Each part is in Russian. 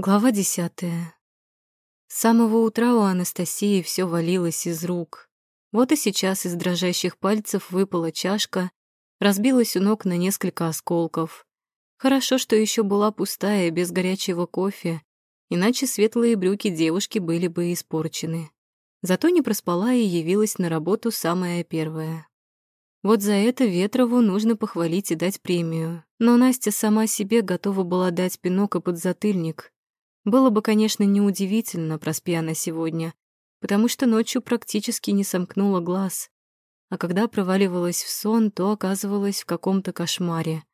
Глава десятая. С самого утра у Анастасии все валилось из рук. Вот и сейчас из дрожащих пальцев выпала чашка, разбилась у ног на несколько осколков. Хорошо, что еще была пустая, без горячего кофе, иначе светлые брюки девушки были бы испорчены. Зато не проспала и явилась на работу самая первая. Вот за это Ветрову нужно похвалить и дать премию. Но Настя сама себе готова была дать пинок и подзатыльник, было бы, конечно, неудивительно, проспи она сегодня, потому что ночью практически не сомкнула глаз. А когда проваливалась в сон, то оказывалась в каком-то кошмаре.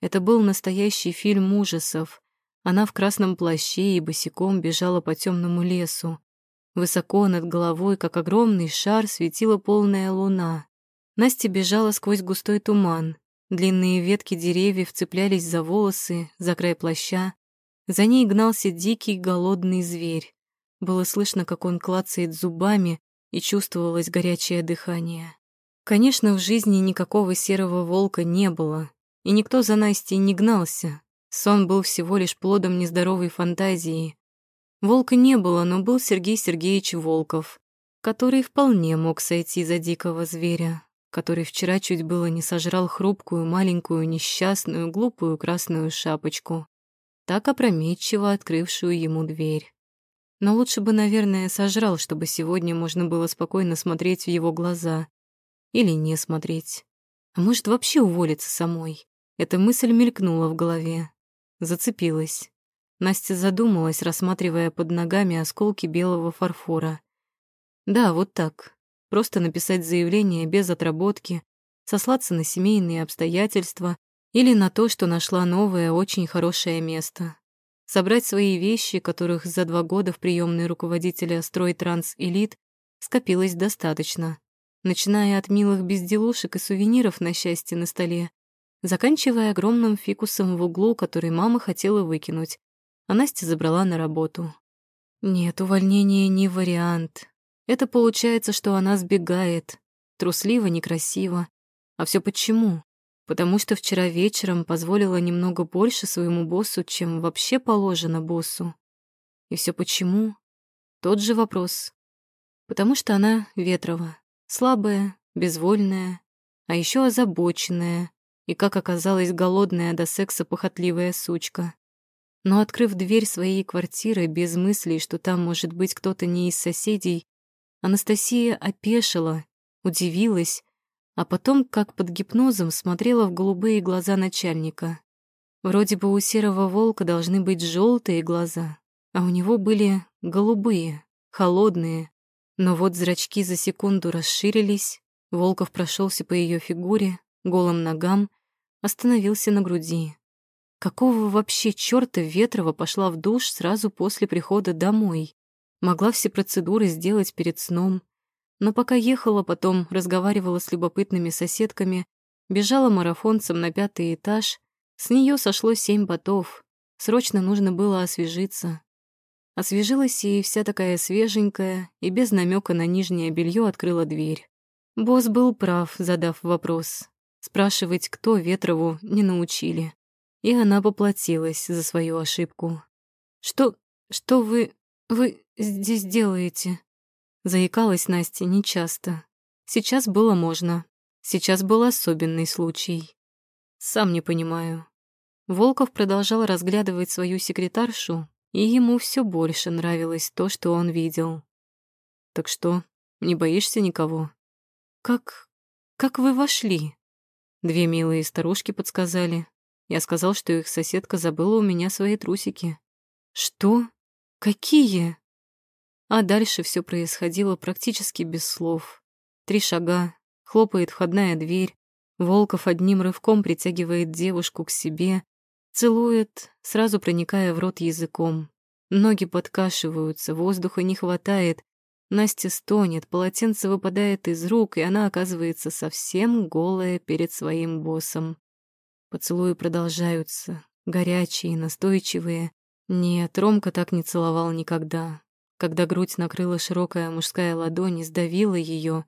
Это был настоящий фильм ужасов. Она в красном плаще и босиком бежала по темному лесу. Высоко над головой, как огромный шар, светила полная луна. Настя бежала сквозь густой туман. Длинные ветки деревьев цеплялись за волосы, за край плаща. За ней гнался дикий голодный зверь. Было слышно, как он клацает зубами, и чувствовалось горячее дыхание. Конечно, в жизни никакого серого волка не было, и никто за Настей не гнался. Сон был всего лишь плодом нездоровой фантазии. Волка не было, но был Сергей Сергеевич Волков, который вполне мог сойти за дикого зверя, который вчера чуть было не сожрал хрупкую, маленькую, несчастную, глупую красную шапочку так опрометчиво открывшую ему дверь. Но лучше бы, наверное, сожрал, чтобы сегодня можно было спокойно смотреть в его глаза. Или не смотреть. А может, вообще уволиться самой? Эта мысль мелькнула в голове. Зацепилась. Настя задумалась, рассматривая под ногами осколки белого фарфора. Да, вот так. Просто написать заявление без отработки, сослаться на семейные обстоятельства или на то, что нашла новое, очень хорошее место. Собрать свои вещи, которых за два года в приемной руководителя «Стройтранс Элит» скопилось достаточно, начиная от милых безделушек и сувениров на счастье на столе, заканчивая огромным фикусом в углу, который мама хотела выкинуть, а Настя забрала на работу. Нет, увольнение не вариант. Это получается, что она сбегает. Трусливо, некрасиво. А все почему? Потому что вчера вечером позволила немного больше своему боссу, чем вообще положено боссу. И все почему? Тот же вопрос. Потому что она Ветрова, слабая, безвольная, а еще озабоченная и, как оказалось, голодная до секса похотливая сучка. Но, открыв дверь своей квартиры без мыслей, что там может быть кто-то не из соседей, Анастасия опешила, удивилась а потом, как под гипнозом, смотрела в голубые глаза начальника. Вроде бы у серого волка должны быть желтые глаза, а у него были голубые, холодные. Но вот зрачки за секунду расширились, Волков прошелся по ее фигуре, голым ногам, остановился на груди. Какого вообще чёрта Ветрова пошла в душ сразу после прихода домой? Могла все процедуры сделать перед сном, но пока ехала, потом разговаривала с любопытными соседками, бежала марафонцем на пятый этаж, с нее сошло семь ботов. Срочно нужно было освежиться. Освежилась и вся такая свеженькая, и без намека на нижнее белье открыла дверь. Босс был прав, задав вопрос. Спрашивать, кто Ветрову, не научили. И она поплатилась за свою ошибку. «Что... что вы... вы здесь делаете?» Заикалась Настя нечасто. Сейчас было можно. Сейчас был особенный случай. Сам не понимаю. Волков продолжал разглядывать свою секретаршу, и ему все больше нравилось то, что он видел. «Так что, не боишься никого?» «Как... как вы вошли?» Две милые старушки подсказали. Я сказал, что их соседка забыла у меня свои трусики. «Что? Какие?» А дальше все происходило практически без слов. Три шага, хлопает входная дверь, Волков одним рывком притягивает девушку к себе, целует, сразу проникая в рот языком. Ноги подкашиваются, воздуха не хватает. Настя стонет, полотенце выпадает из рук, и она оказывается совсем голая перед своим боссом. Поцелуи продолжаются, горячие, настойчивые. Нет, Ромка так не целовал никогда. Когда грудь накрыла широкая мужская ладонь и сдавила ее,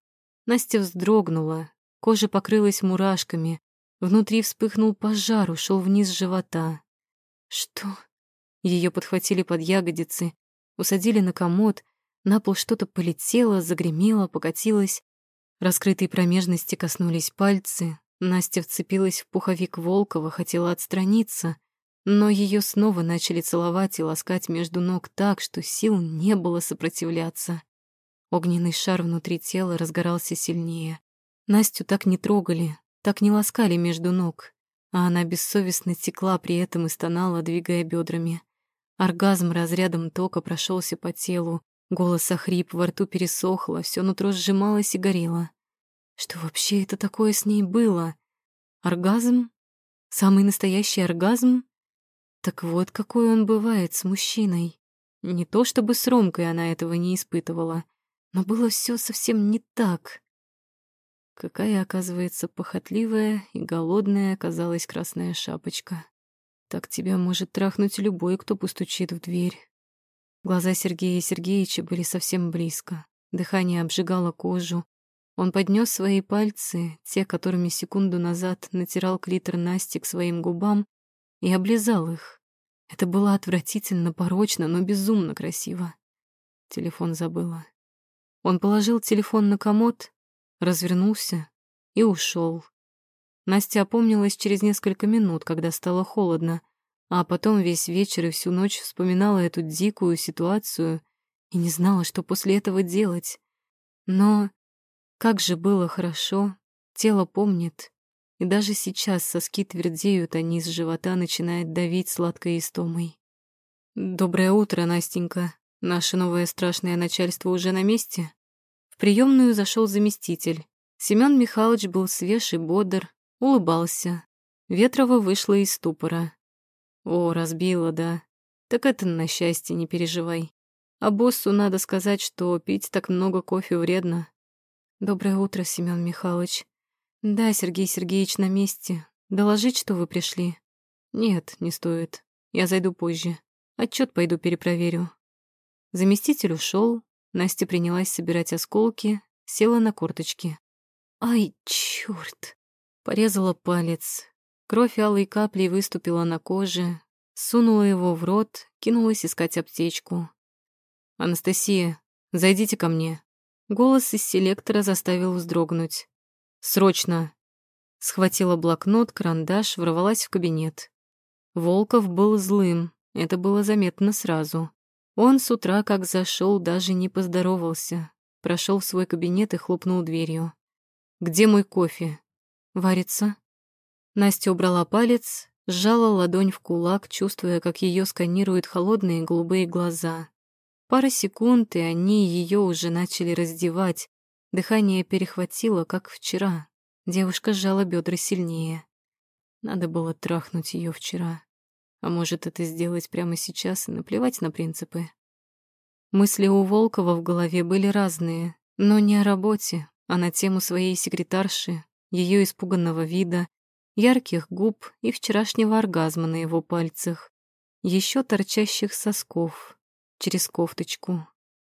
Настя вздрогнула, кожа покрылась мурашками, внутри вспыхнул пожар, ушел вниз живота. «Что? Ее подхватили под ягодицы, усадили на комод, на пол что-то полетело, загремело, покатилось. Раскрытые промежности коснулись пальцы. Настя вцепилась в пуховик Волкова, хотела отстраниться, но ее снова начали целовать и ласкать между ног так, что сил не было сопротивляться. Огненный шар внутри тела разгорался сильнее. Настю так не трогали, так не ласкали между ног, а она бессовестно текла при этом и стонала, двигая бедрами. Оргазм разрядом тока прошелся по телу, голос охрип, во рту пересохло, все нутро сжималось и горело. Что вообще это такое с ней было? Оргазм? Самый настоящий оргазм? Так вот, какой он бывает с мужчиной. Не то чтобы с Ромкой она этого не испытывала, но было все совсем не так. Какая, оказывается, похотливая и голодная оказалась красная шапочка. Так тебя может трахнуть любой, кто постучит в дверь. Глаза Сергея Сергеевича были совсем близко. Дыхание обжигало кожу. Он поднес свои пальцы, те, которыми секунду назад натирал клитор Насти к своим губам, и облизал их. Это было отвратительно, порочно, но безумно красиво. Телефон забыла. Он положил телефон на комод, развернулся и ушел. Настя опомнилась через несколько минут, когда стало холодно, а потом весь вечер и всю ночь вспоминала эту дикую ситуацию и не знала, что после этого делать. Но как же было хорошо, тело помнит, и даже сейчас соски твердеют, а низ живота начинает давить сладкой истомой. «Доброе утро, Настенька. Наше новое страшное начальство уже на месте?» В приемную зашел заместитель. Семён Михайлович был свеж и бодр, улыбался. Ветрова вышла из ступора. «О, разбила, да. Так это на счастье, не переживай. А боссу надо сказать, что пить так много кофе вредно». «Доброе утро, Семён Михайлович. Да, Сергей Сергеевич на месте. Доложить, что вы пришли?» «Нет, не стоит. Я зайду позже. Отчет пойду перепроверю». Заместитель ушел. Настя принялась собирать осколки, села на корточки. «Ай, чёрт!» Порезала палец. Кровь алой каплей выступила на коже, сунула его в рот, кинулась искать аптечку. «Анастасия, зайдите ко мне». Голос из селектора заставил вздрогнуть. «Срочно!» Схватила блокнот, карандаш, ворвалась в кабинет. Волков был злым, это было заметно сразу. Он с утра, как зашел, даже не поздоровался. Прошел в свой кабинет и хлопнул дверью. «Где мой кофе?» Варится. Настя убрала палец, сжала ладонь в кулак, чувствуя, как ее сканируют холодные голубые глаза. Пара секунд, и они ее уже начали раздевать. Дыхание перехватило, как вчера. Девушка сжала бедра сильнее. Надо было трахнуть ее вчера. А может, это сделать прямо сейчас и наплевать на принципы. Мысли у Волкова в голове были разные, но не о работе, а на тему своей секретарши, ее испуганного вида, ярких губ и вчерашнего оргазма на его пальцах, еще торчащих сосков через кофточку.